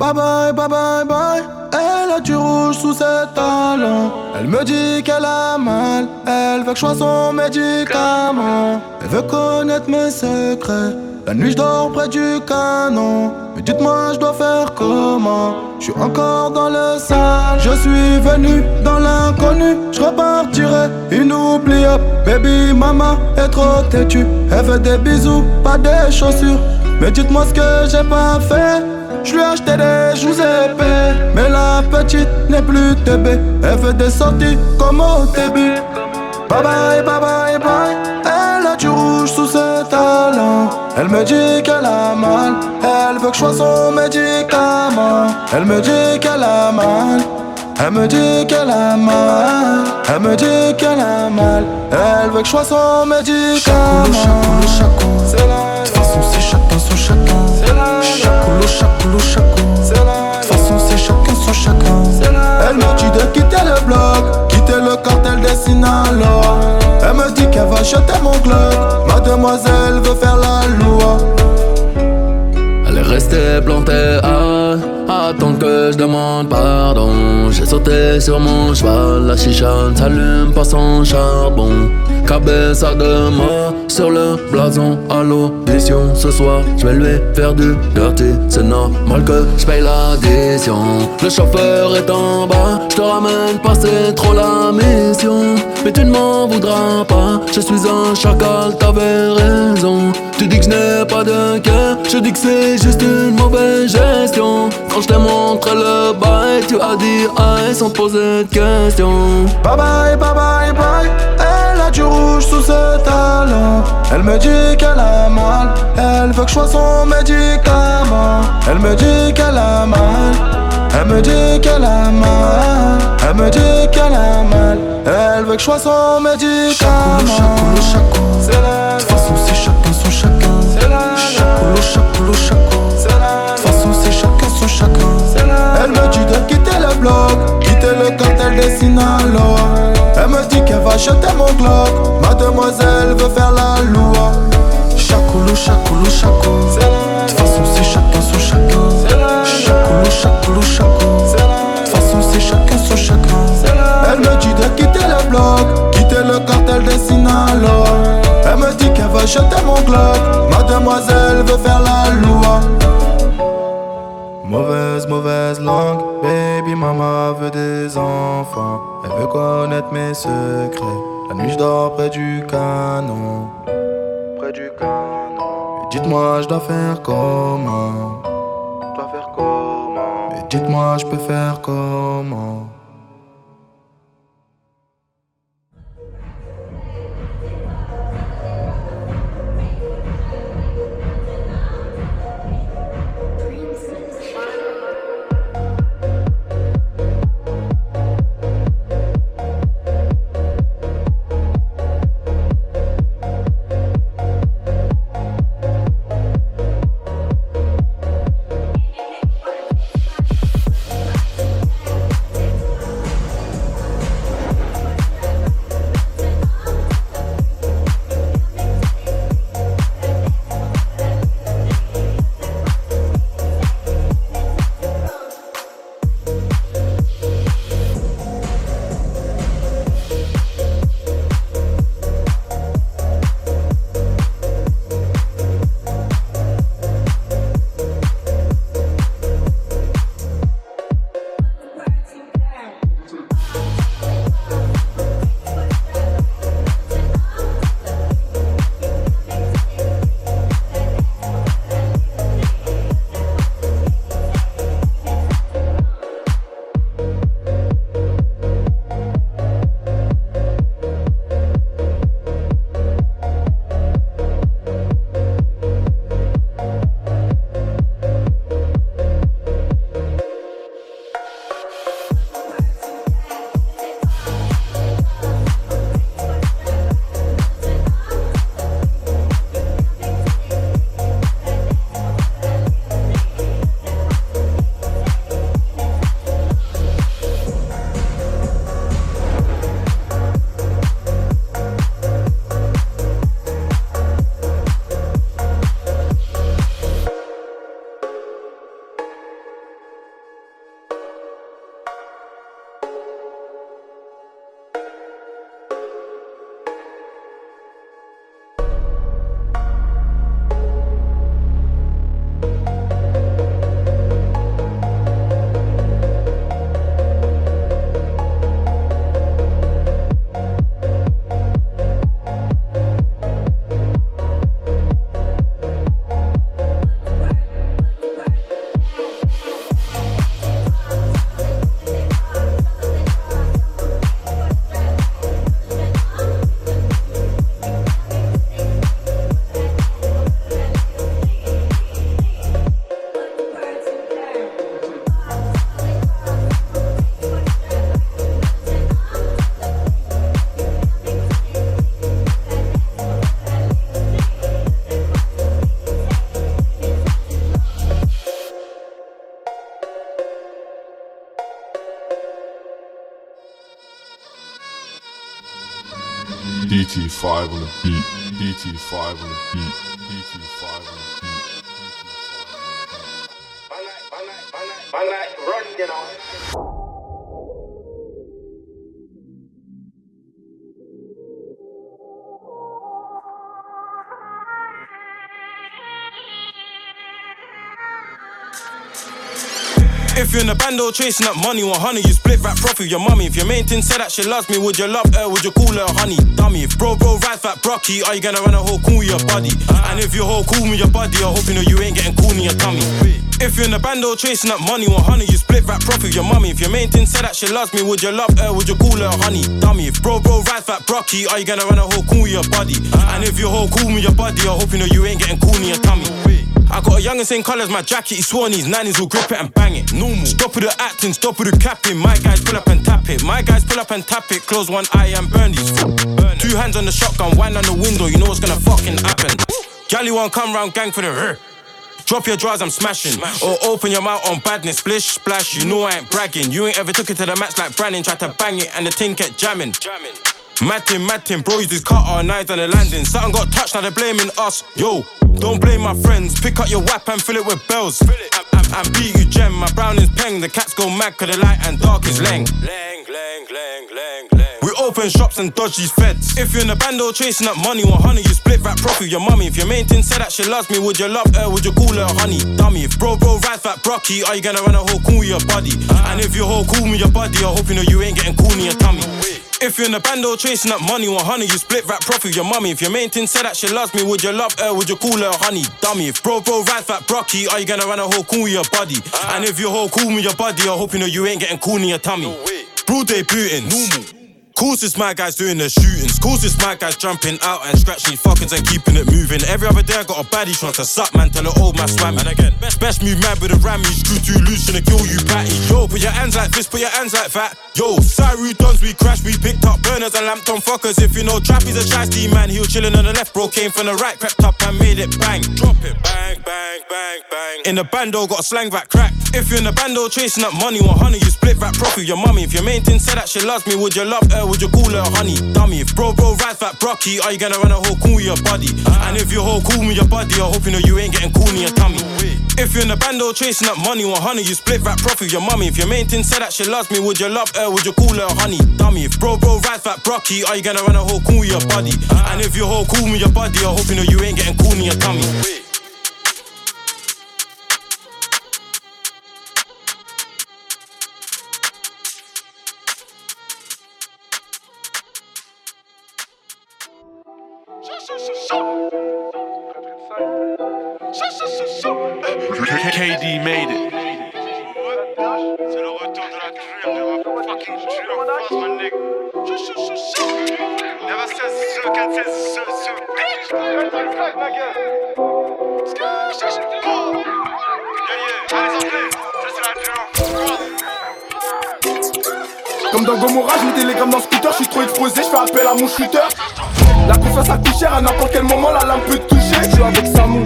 Bye bye, bye bye, bye. Elle a du rouge sous ses talons. Elle me dit qu'elle a mal. Elle veut que je sois son médicament. Elle veut connaître mes secrets. La nuit, je dors près du canon. Mais dites-moi, je dois faire comment? Je suis encore dans le sale. Je suis venu dans l'inconnu. Je repartirai inoubliable. Baby, maman est trop têtue. Elle veut des bisous, pas des chaussures. Mais dites-moi ce que j'ai pas fait. Je lui ai acheté des joues épais. Mais la petite n'est plus TB Elle fait des sorties comme au début. Bye bye bye bye bye. Elle a du rouge sous ses talons. Elle me dit qu'elle a mal. Elle veut que je sois son médicament. Elle me dit qu'elle a mal. Elle me dit qu'elle a mal, elle me dit qu'elle a mal, elle veut que je sois son médicament. Chacoulou. Son chacun. Chacoulou, chacoulou. De toute façon, c'est chacun son chacun. Elle me dit de quitter le bloc, quitter le cartel des Sinaloa. Elle me dit qu'elle va jeter mon club. Mademoiselle veut faire la loi. Restée plantée à attendre que je demande pardon. J'ai sauté sur mon cheval, la chicha ne s'allume pas sans charbon. Cabeza de mort sur le blason à l'audition. Ce soir, je vais lui faire du dirty. C'est normal que je paye l'addition. Le chauffeur est en bas, je te ramène pas, c'est trop la mission. Mais tu ne m'en voudras pas, je suis un chacal, t'avais raison. Tu dis que je n'ai pas de cœur, je dis que c'est juste une mauvaise gestion. Quand je t'ai montré le bail, tu as dit aïe sans poser de questions. Bye bye, bye bye, bye. Elle a du rouge sous ses talons. Elle me dit qu'elle a mal. Elle veut que je sois son médicament. Elle me dit qu'elle a mal. Elle me dit qu'elle a mal. Elle me dit qu'elle a mal. Elle veut que je sois son médicament. Chacoulou, chacoulou, De toute façon, c'est chacun son chacun. Chacoulou, chacoulou, chacoulou. De toute façon, c'est chacun son chacun. Elle me dit de quitter le bloc, quitter le cartel des Sinaloa. Elle me dit qu'elle va jeter mon glock. Faire la loi. Mauvaise, mauvaise langue, baby mama veut des enfants. Elle veut connaître mes secrets. La nuit je dors près du canon. Près du canon. Dites-moi je dois faire comment? Dois faire comment? Dites-moi je peux faire comment? DT5 on the beat. DT5 on the beat. If you're in a bando chasing up money, 100, you split rap profit with your mummy. If your main thing said that she loves me, would you love her? Would you call her honey? Dummy. If bro, bro, rides fat brocky, are you gonna run a whole cool with your body? And if you're whole cool with your body, I hope you know you ain't getting cool in your tummy. If you're in a bando chasing up money, 100, you split rap profit with your mummy. If your main thing said that she loves me, would you love her? Would you call her honey? Dummy. If bro, bro, rides fat brocky, are you gonna run a whole cool with your body? And if you're whole cool with your body, I hope you know you ain't getting cool in your tummy. I got a young and same colours, my jacket, he sworn his nannies will grip it and bang it. Normal. Stop with the acting, stop with the capping. My guys pull up and tap it. My guys pull up and tap it. Close one eye and burn these. Burn Two hands on the shotgun, wind on the window, you know what's gonna fucking happen. Gally won't come round, gang for the her. Drop your drawers, I'm smashing. Or open your mouth on badness, splish, splash. You know I ain't bragging. You ain't ever took it to the max like Brandon, tried to bang it and the thing kept jamming. Matting, matting, bro, use his cutter, knives on the landing. Something got touched, now they're blaming us. Yo, don't blame my friends. Pick up your whap and fill it with bells. And, beat you, gem. My brown is peng. The cats go mad, cause the light and dark is lang. Lang, lang, lang, lang, lang. We open shops and dodge these feds. If you're in a bando chasing up money, 100, you split rap profit with your mummy. If your main thing said that she loves me, would you love her? Would you call her honey? Dummy. If bro, bro, rides fat brocky, are you gonna run a whole cool with your body? And if you're whole cool with your body, I hope you know you ain't getting cool in your tummy. If you're in a bando chasing up money, 100, you split rap profit with your mummy. If your main thing said that she loves me, would you love her? Would you call her honey? Dummy. If bro, bro, rides fat brocky, are you gonna run a whole cool with your body? Ah. And if you're whole cool with your body, I hope you know you ain't getting cool in your tummy. Broad day Putin. Normal. Course it's my guys doing the shootings. Course it's my guys jumping out and scratching fuckings and keeping it moving. Every other day I got a baddie trying to suck man, tell the old man swam. And again, best best move mad with a ram, you screw too loose, gonna kill you patty. Yo, put your hands like this, put your hands like that. Yo, Saru dons, we crashed, we picked up burners and lamped on fuckers. If you know Trappy's a chasty man, he was chilling on the left, bro, came from the right, crept up and made it bang. Drop it, bang, bang, bang, bang. In the bando, got a slang that crack. If you're in the bando chasing up money, 100, you split rap profit with your mummy. If your main thing said that she loves me, would you love her? Would you call her honey? Dummy. If bro, bro, rides fat brocky, are you gonna run a whole cool with your body? Ah. And if you're whole cool with your body, I hope you know you ain't getting cool in your tummy. If you're in the bando chasing up money, 100, you split that profit with your mummy. If your main thing said that she loves me, would you love her? Would you call her honey? Dummy. If bro, bro, rides fat brocky, are you gonna run a whole cool with your body? And if you're whole cool with your body, I hope you know you ain't getting cool in your tummy. Comme dans Gomorrah, je mets des télégrammes dans scooter, je suis trop exposé, je fais appel à mon shooter. La confiance a coûté cher, à n'importe quel moment la lame peut te toucher. Je suis avec Samu.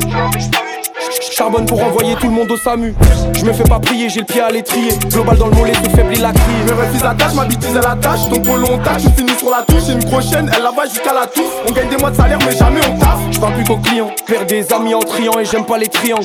Charbonne pour envoyer tout le monde au SAMU. Je me fais pas prier, j'ai le pied à l'étrier. Global dans le mollet, se faiblit la crie. Mes refus attache, ma bêtise la tâche. Donc polo on tâche, je finis sur la touche. Une prochaine, elle la va jusqu'à la tour. On gagne des mois de salaire, mais jamais on taffe. Parle plus qu'aux clients. Perds des amis en triant et j'aime pas les triangles.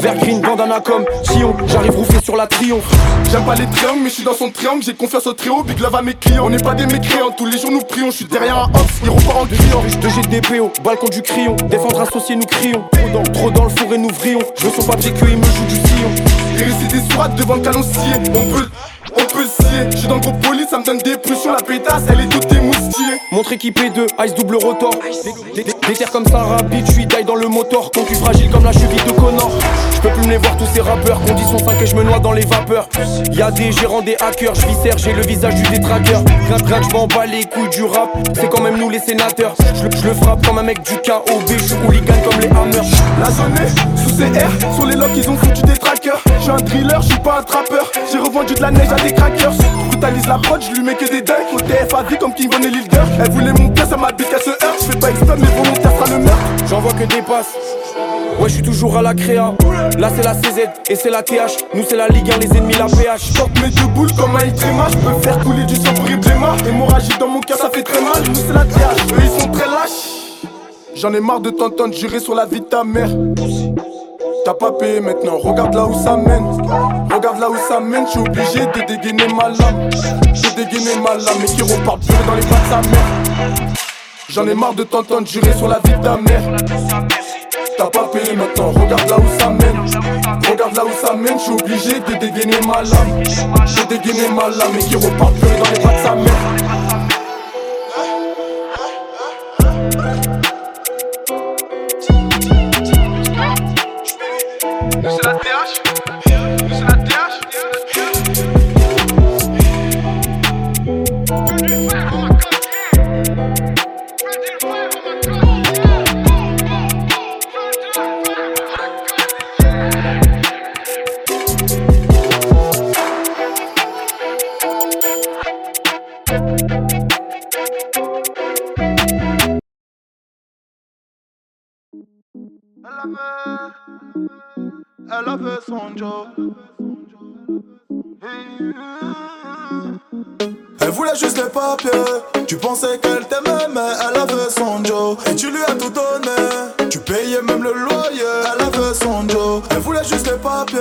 Vert green, bandana comme Sion. J'arrive rouffé sur la triomphe. J'aime pas les triangles, mais je suis dans son triangle. J'ai confiance au trio, big love à mes clients. On n'est pas des mécréants, tous les jours nous prions. Je suis derrière un off, il repart en criant. De GDPO, balcon du crayon. Défendre associé, nous crions. Trop dans, trop dans le four et nous vrillons. Je veux son papier que il me joue du sillon. Réciter des sourates devant le canon scié. On peut, on peut scier. Je dans le groupe police, ça me donne des pulsions. La pétasse, elle est toute émoustillée. Montre équipé de Ice double rotor. Terres comme ça rapide, je suis taille dans le moteur. Concu fragile comme la cheville de Connor. Je peux plus me les voir tous ces rappeurs. Condition 5 et je me noie dans les vapeurs. Y'a des gérants, des hackers. Je j'ai le visage du détraqueur. Rien que je m'en bats les couilles du rap. C'est quand même nous les sénateurs. Je le- frappe comme un mec du KOB. Je suis hooligan comme les hammers. La zone est sous CR. Sur les locks, ils ont foutu des trackers. Je suis un driller, je suis pas un trappeur. J'ai revendu de la neige à des crackers. Brutalise la prod, je lui mets que des dingues. Au TF comme King Von et Lilder. Elle voulait mon pièce, ça m'a qu'elle se heurte. Je fais pas extra, mais volontaire sera le meurtre. J'envoie que des passes. Ouais, je suis toujours à la créa. Là, c'est la CZ et c'est la TH. Nous, c'est la Ligue 1, les ennemis, la PH. Porte mes deux boules comme un Itrema. Je peux faire couler du sang pour Iblema. Hémorragie dans mon cœur, ça fait très mal. Nous, c'est la TH. Eux, ils sont très lâches. J'en ai marre de t'entendre jurer sur la vie de ta mère. T'as pas payé maintenant, regarde là où ça mène. Regarde là où ça mène, je suis obligé de dégainer ma lame. De dégainer ma lame, mais qui repart pleurer dans les pas de sa mère. J'en ai marre de t'entendre jurer sur la vie de ta mère. T'as pas payé maintenant, regarde là où ça mène. Regarde là où ça mène, je suis obligé de dégainer ma lame. De dégainer ma lame, mais qui repart pleurer dans les pas de sa mère. Será que? Elle voulait juste les papiers. Tu pensais qu'elle t'aimait, mais elle avait son Joe. Et tu lui as tout donné. Tu payais même le loyer, elle avait son Joe. Elle voulait juste les papiers.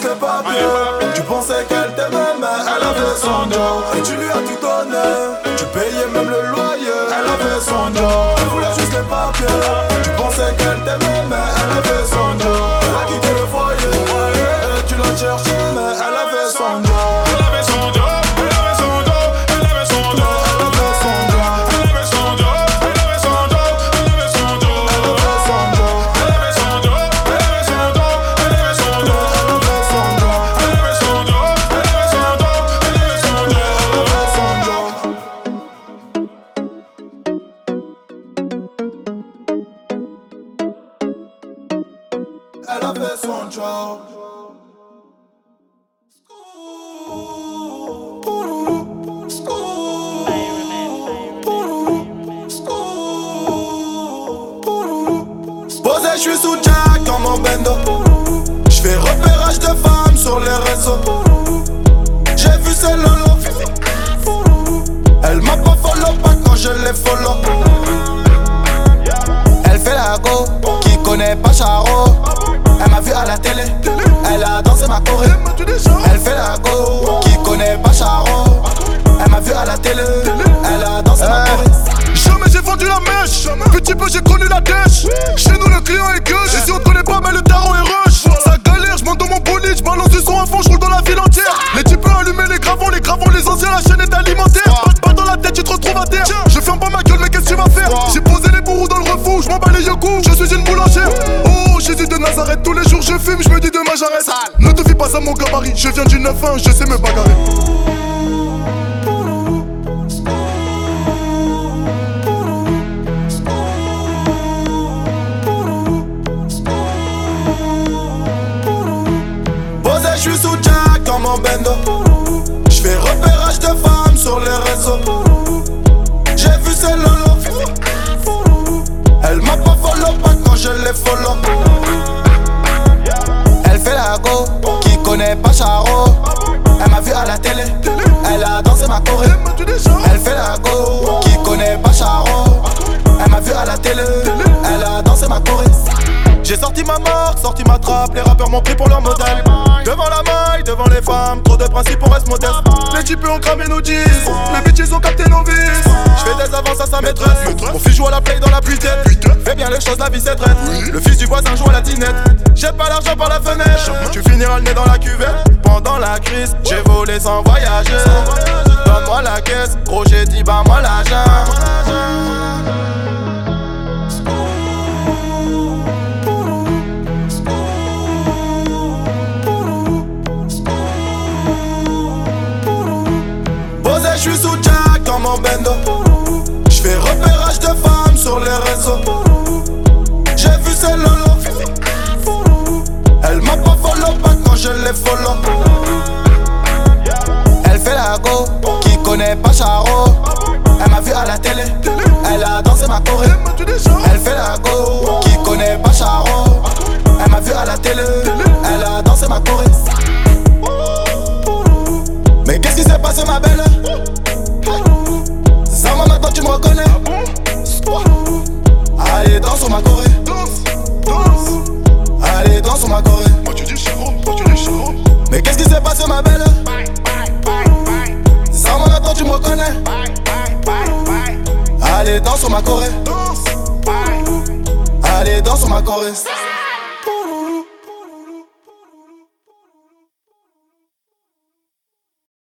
Tu pensais qu'elle t'aimait, mais elle avait son job. Et tu lui as tout donné. Tu payais même le loyer. Elle avait son job. Elle voulait juste les papiers. Tu pensais qu'elle t'aimait, mais elle avait son job. Elle a quitté le foyer. Tu l'as cherché. Oh Jésus de Nazareth, tous les jours je fume, je me dis demain j'arrête Ne te fie pas à mon gabarit, je viens du 9-1, je sais me bagarrer Posé, je suis sous Jack dans mon bendo. Je fais repérage de femmes sur les réseaux. J'ai vu ces lolo. Follow. Elle fait la go, qui connaît pas Charo. Elle m'a vu à la télé, elle a dansé ma choré. Elle fait la go, qui connaît pas Charo. Elle m'a vu à la télé, elle a dansé ma choré. J'ai sorti ma marque, sorti ma trappe, les rappeurs m'ont pris pour leur modèle. Devant la devant les femmes, trop de principes, on reste modeste. Les types ont cramé nos 10, les bitches ont capté nos vices. J'fais des avances à sa maîtresse. Mon fils joue à la play dans la putain. Fais bien les choses, la vie c'est traite. Le fils du voisin joue à la tinette. J'ai pas l'argent par la fenêtre. Tu finiras le nez dans la cuvette. Pendant la crise, j'ai volé sans voyager. Donne-moi la caisse, gros j'ai dit bah moi l'argent. Posé,